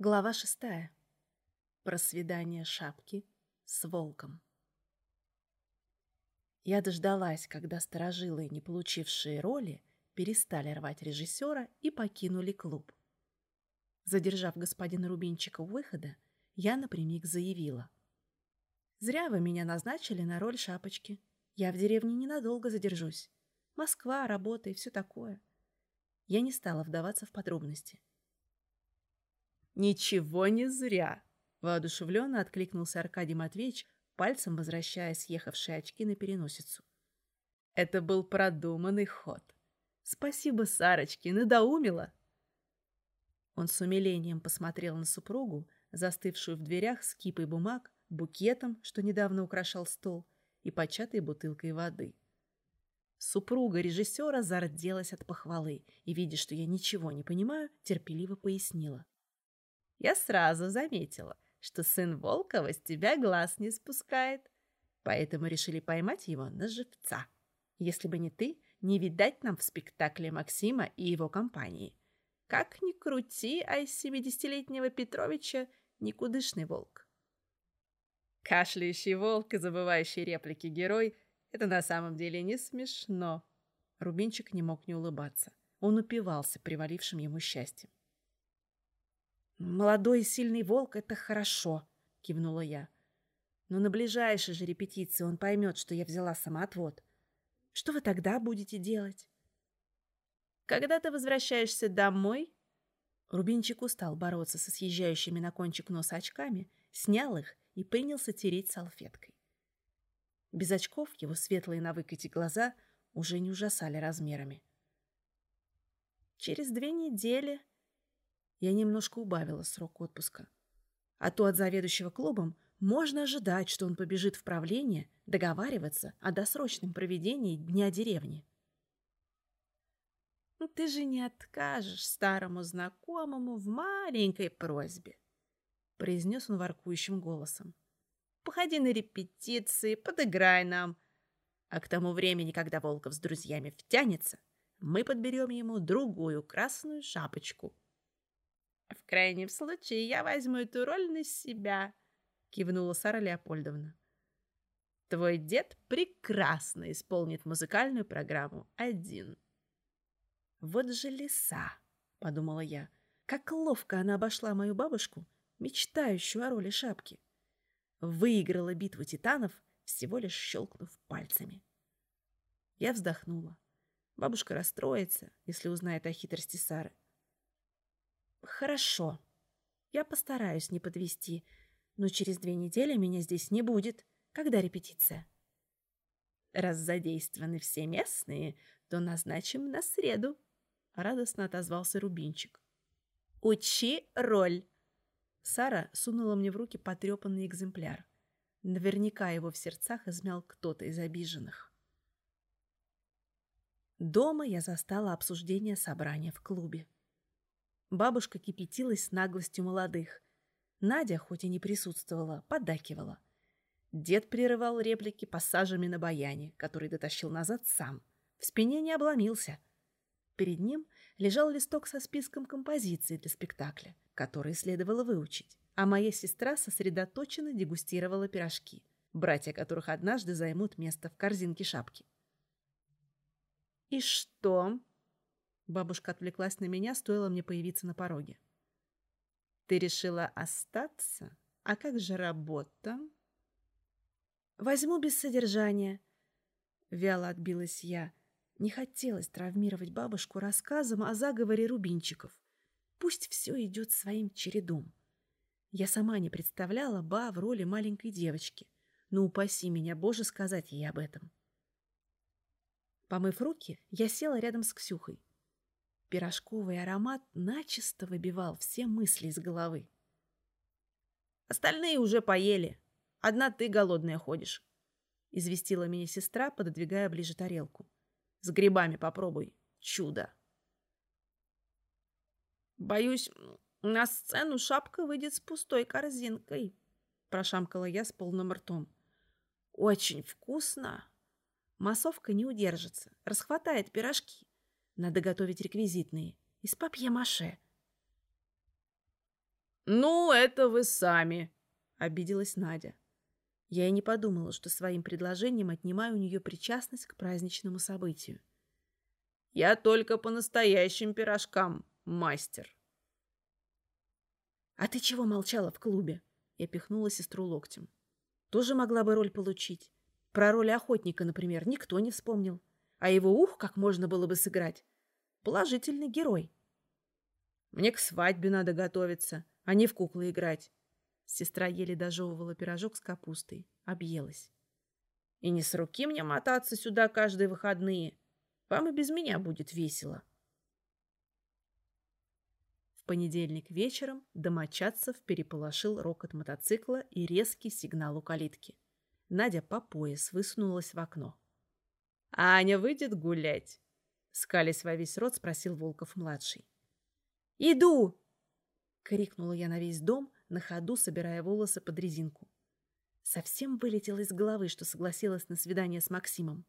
Глава шестая. Про свидание шапки с волком. Я дождалась, когда сторожилы, не получившие роли, перестали рвать режиссера и покинули клуб. Задержав господина Рубинчика у выхода, я напрямик заявила. «Зря вы меня назначили на роль шапочки. Я в деревне ненадолго задержусь. Москва, работа и все такое». Я не стала вдаваться в подробности. «Ничего не зря!» — воодушевленно откликнулся Аркадий Матвеевич, пальцем возвращая съехавшие очки на переносицу. Это был продуманный ход. Спасибо, Сарочке, надоумила. Он с умилением посмотрел на супругу, застывшую в дверях с кипой бумаг, букетом, что недавно украшал стол, и початой бутылкой воды. Супруга режиссера зарделась от похвалы и, видя, что я ничего не понимаю, терпеливо пояснила. Я сразу заметила, что сын Волкова с тебя глаз не спускает, поэтому решили поймать его на живца. Если бы не ты, не видать нам в спектакле Максима и его компании. Как ни крути, а из семидесятилетнего Петровича никудышный волк. Кашляющий волк и забывающий реплики герой — это на самом деле не смешно. Рубинчик не мог не улыбаться. Он упивался привалившим ему счастьем. «Молодой и сильный волк — это хорошо», — кивнула я. «Но на ближайшей же репетиции он поймет, что я взяла самоотвод. Что вы тогда будете делать?» «Когда ты возвращаешься домой?» Рубинчик устал бороться со съезжающими на кончик носа очками, снял их и принялся тереть салфеткой. Без очков его светлые на выкате глаза уже не ужасали размерами. «Через две недели», я немножко убавила срок отпуска. А то от заведующего клубом можно ожидать, что он побежит в правление договариваться о досрочном проведении Дня деревни. «Ну, «Ты же не откажешь старому знакомому в маленькой просьбе», — произнес он воркующим голосом. «Походи на репетиции, подыграй нам, а к тому времени, когда Волков с друзьями втянется, мы подберем ему другую красную шапочку» В крайнем случае я возьму эту роль на себя, кивнула Сара Леопольдовна. Твой дед прекрасно исполнит музыкальную программу один. Вот же лиса, подумала я. Как ловко она обошла мою бабушку, мечтающую о роли шапки. Выиграла битву титанов, всего лишь щелкнув пальцами. Я вздохнула. Бабушка расстроится, если узнает о хитрости Сары. Хорошо. Я постараюсь не подвести, но через две недели меня здесь не будет. Когда репетиция? Раз задействованы все местные, то назначим на среду, радостно отозвался Рубинчик. Учи роль. Сара сунула мне в руки потрепанный экземпляр. Наверняка его в сердцах измял кто-то из обиженных. Дома я застала обсуждение собрания в клубе. Бабушка кипятилась с наглостью молодых. Надя, хоть и не присутствовала, поддакивала. Дед прерывал реплики пассажами на баяне, который дотащил назад сам. В спине не обломился. Перед ним лежал листок со списком композиций для спектакля, которые следовало выучить. А моя сестра сосредоточенно дегустировала пирожки, братья которых однажды займут место в корзинке шапки. «И что?» Бабушка отвлеклась на меня, стоило мне появиться на пороге. «Ты решила остаться? А как же работа?» «Возьму без содержания», — вяло отбилась я. Не хотелось травмировать бабушку рассказом о заговоре рубинчиков. Пусть все идет своим чередом. Я сама не представляла Ба в роли маленькой девочки. Но упаси меня, Боже, сказать ей об этом. Помыв руки, я села рядом с Ксюхой. Пирожковый аромат начисто выбивал все мысли из головы. «Остальные уже поели. Одна ты голодная ходишь», — известила меня сестра, пододвигая ближе тарелку. «С грибами попробуй. Чудо!» «Боюсь, на сцену шапка выйдет с пустой корзинкой», — прошамкала я с полным ртом. «Очень вкусно!» Массовка не удержится, расхватает пирожки. Надо готовить реквизитные из папье-маше. «Ну, это вы сами», — обиделась Надя. Я и не подумала, что своим предложением отнимаю у нее причастность к праздничному событию. «Я только по настоящим пирожкам, мастер». «А ты чего молчала в клубе?» Я пихнула сестру локтем. «Тоже могла бы роль получить. Про роль охотника, например, никто не вспомнил. А его ух как можно было бы сыграть? Положительный герой». «Мне к свадьбе надо готовиться, а не в куклы играть. Сестра еле дожевывала пирожок с капустой. Объелась. «И не с руки мне мотаться сюда каждые выходные. Вам и без меня будет весело». В понедельник вечером домочадцев переполошил рокот мотоцикла и резкий сигнал у калитки. Надя по пояс высунулась в окно. «А Аня выйдет гулять?» Скались во весь рот, спросил Волков-младший. «Иду!» — крикнула я на весь дом, на ходу собирая волосы под резинку. Совсем вылетело из головы, что согласилась на свидание с Максимом.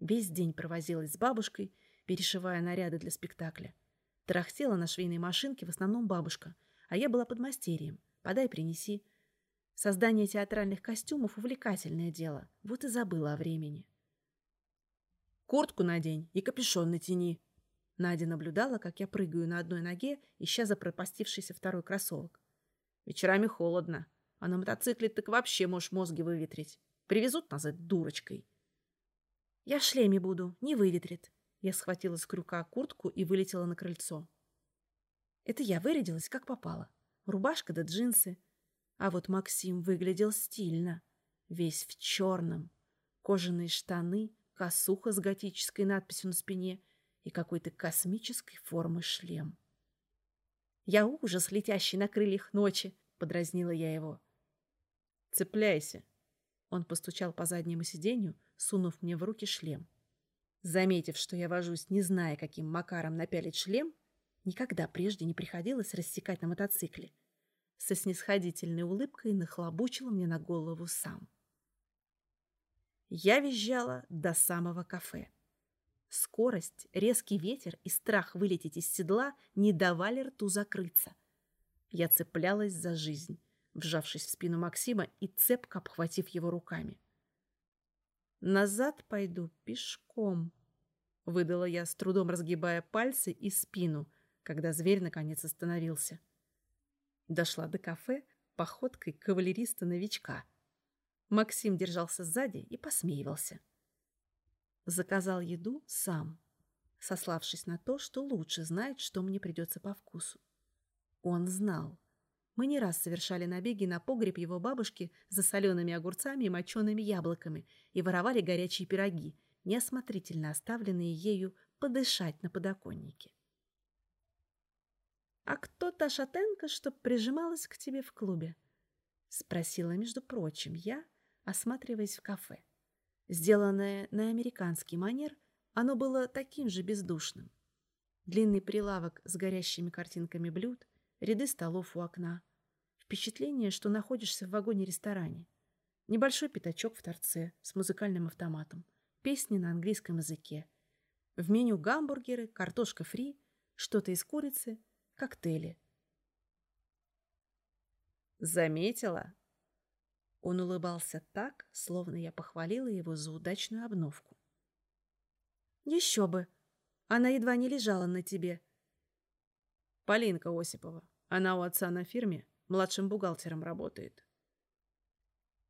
Весь день провозилась с бабушкой, перешивая наряды для спектакля. Тарахтела на швейной машинке в основном бабушка, а я была под мастерием. Подай, принеси. Создание театральных костюмов — увлекательное дело. Вот и забыла о времени. «Куртку надень и капюшон натяни». Надя наблюдала, как я прыгаю на одной ноге, ища запропастившийся второй кроссовок. Вечерами холодно, а на мотоцикле так вообще можешь мозги выветрить. Привезут назад дурочкой. Я в шлеме буду, не выветрит. Я схватила с крюка куртку и вылетела на крыльцо. Это я вырядилась, как попало. Рубашка да джинсы. А вот Максим выглядел стильно. Весь в черном. Кожаные штаны, косуха с готической надписью на спине и какой-то космической формы шлем. Я ужас, летящий на крыльях ночи, — подразнила я его. «Цепляйся!» Он постучал по заднему сиденью, сунув мне в руки шлем. Заметив, что я вожусь, не зная, каким макаром напялить шлем, никогда прежде не приходилось рассекать на мотоцикле. Со снисходительной улыбкой нахлобучил мне на голову сам. Я визжала до самого кафе. Скорость, резкий ветер и страх вылететь из седла не давали рту закрыться. Я цеплялась за жизнь, вжавшись в спину Максима и цепко обхватив его руками. «Назад пойду пешком», — выдала я, с трудом разгибая пальцы и спину, когда зверь наконец остановился. Дошла до кафе походкой кавалериста-новичка. Максим держался сзади и посмеивался. Заказал еду сам, сославшись на то, что лучше знает, что мне придется по вкусу. Он знал. Мы не раз совершали набеги на погреб его бабушки за солеными огурцами и мочеными яблоками и воровали горячие пироги, неосмотрительно оставленные ею подышать на подоконнике. «А кто та шатенка, что прижималась к тебе в клубе?» — спросила, между прочим, я, осматриваясь в кафе. Сделанное на американский манер, оно было таким же бездушным. Длинный прилавок с горящими картинками блюд, ряды столов у окна. Впечатление, что находишься в вагоне-ресторане. Небольшой пятачок в торце с музыкальным автоматом. Песни на английском языке. В меню гамбургеры, картошка фри, что-то из курицы, коктейли. «Заметила?» Он улыбался так, словно я похвалила его за удачную обновку. «Еще бы! Она едва не лежала на тебе». «Полинка Осипова. Она у отца на фирме, младшим бухгалтером работает».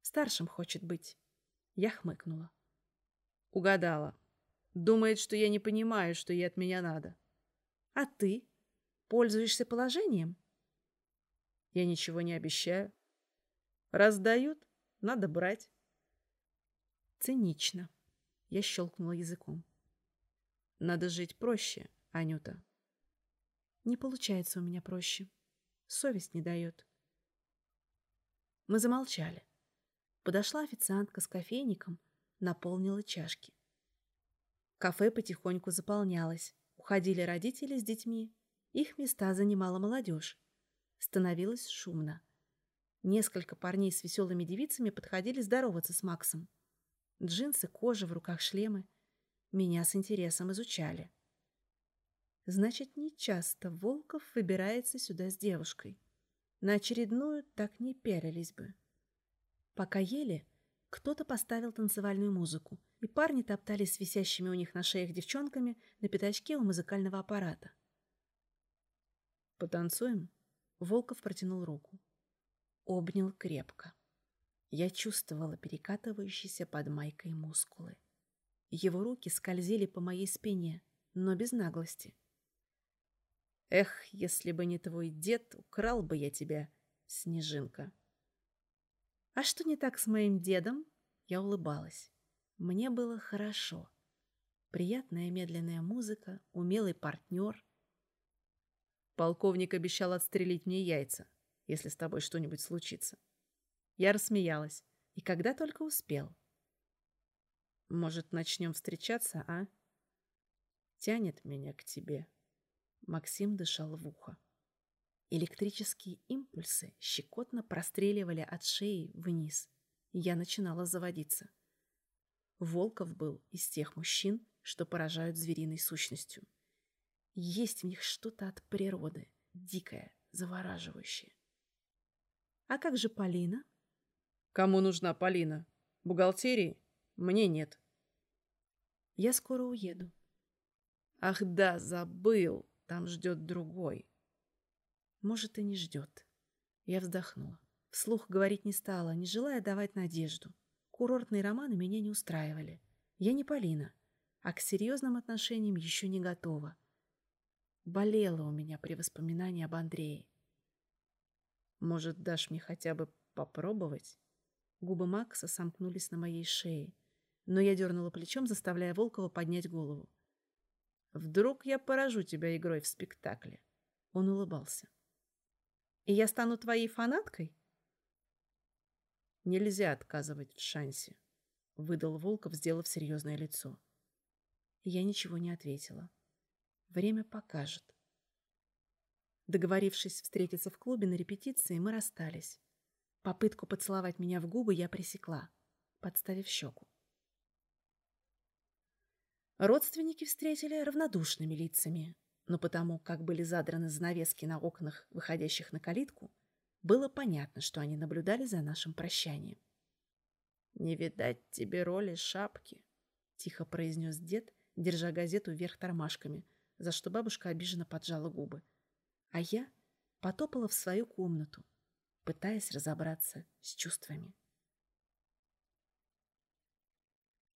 «Старшим хочет быть». Я хмыкнула. «Угадала. Думает, что я не понимаю, что ей от меня надо». «А ты? Пользуешься положением?» «Я ничего не обещаю. Раздают, надо брать. Цинично. Я щелкнула языком. Надо жить проще, Анюта. Не получается у меня проще. Совесть не дает. Мы замолчали. Подошла официантка с кофейником, наполнила чашки. Кафе потихоньку заполнялось. Уходили родители с детьми. Их места занимала молодежь. Становилось шумно. Несколько парней с веселыми девицами подходили здороваться с Максом. Джинсы, кожа, в руках шлемы. Меня с интересом изучали. Значит, нечасто Волков выбирается сюда с девушкой. На очередную так не пялились бы. Пока ели, кто-то поставил танцевальную музыку, и парни топтались с висящими у них на шеях девчонками на пятачке у музыкального аппарата. «Потанцуем?» Волков протянул руку. Обнял крепко. Я чувствовала перекатывающиеся под майкой мускулы. Его руки скользили по моей спине, но без наглости. «Эх, если бы не твой дед, украл бы я тебя, снежинка!» «А что не так с моим дедом?» Я улыбалась. Мне было хорошо. Приятная медленная музыка, умелый партнер. Полковник обещал отстрелить мне яйца, если с тобой что-нибудь случится. Я рассмеялась. И когда только успел. Может, начнем встречаться, а? Тянет меня к тебе. Максим дышал в ухо. Электрические импульсы щекотно простреливали от шеи вниз. Я начинала заводиться. Волков был из тех мужчин, что поражают звериной сущностью. Есть в них что-то от природы, дикое, завораживающее. «А как же Полина?» Кому нужна Полина? Бухгалтерии? Мне нет. Я скоро уеду. Ах да, забыл. Там ждет другой. Может, и не ждет. Я вздохнула. Вслух говорить не стала, не желая давать надежду. Курортные романы меня не устраивали. Я не Полина, а к серьезным отношениям еще не готова. Болело у меня при воспоминании об Андрее. Может, дашь мне хотя бы попробовать? Губы Макса сомкнулись на моей шее, но я дернула плечом, заставляя Волкова поднять голову. «Вдруг я поражу тебя игрой в спектакле?» Он улыбался. «И я стану твоей фанаткой?» «Нельзя отказывать в шансе», — выдал Волков, сделав серьезное лицо. Я ничего не ответила. Время покажет. Договорившись встретиться в клубе на репетиции, мы расстались. Попытку поцеловать меня в губы я пресекла, подставив щеку. Родственники встретили равнодушными лицами, но потому, как были задраны занавески на окнах, выходящих на калитку, было понятно, что они наблюдали за нашим прощанием. «Не видать тебе роли шапки», — тихо произнес дед, держа газету вверх тормашками, за что бабушка обиженно поджала губы. А я потопала в свою комнату, пытаясь разобраться с чувствами.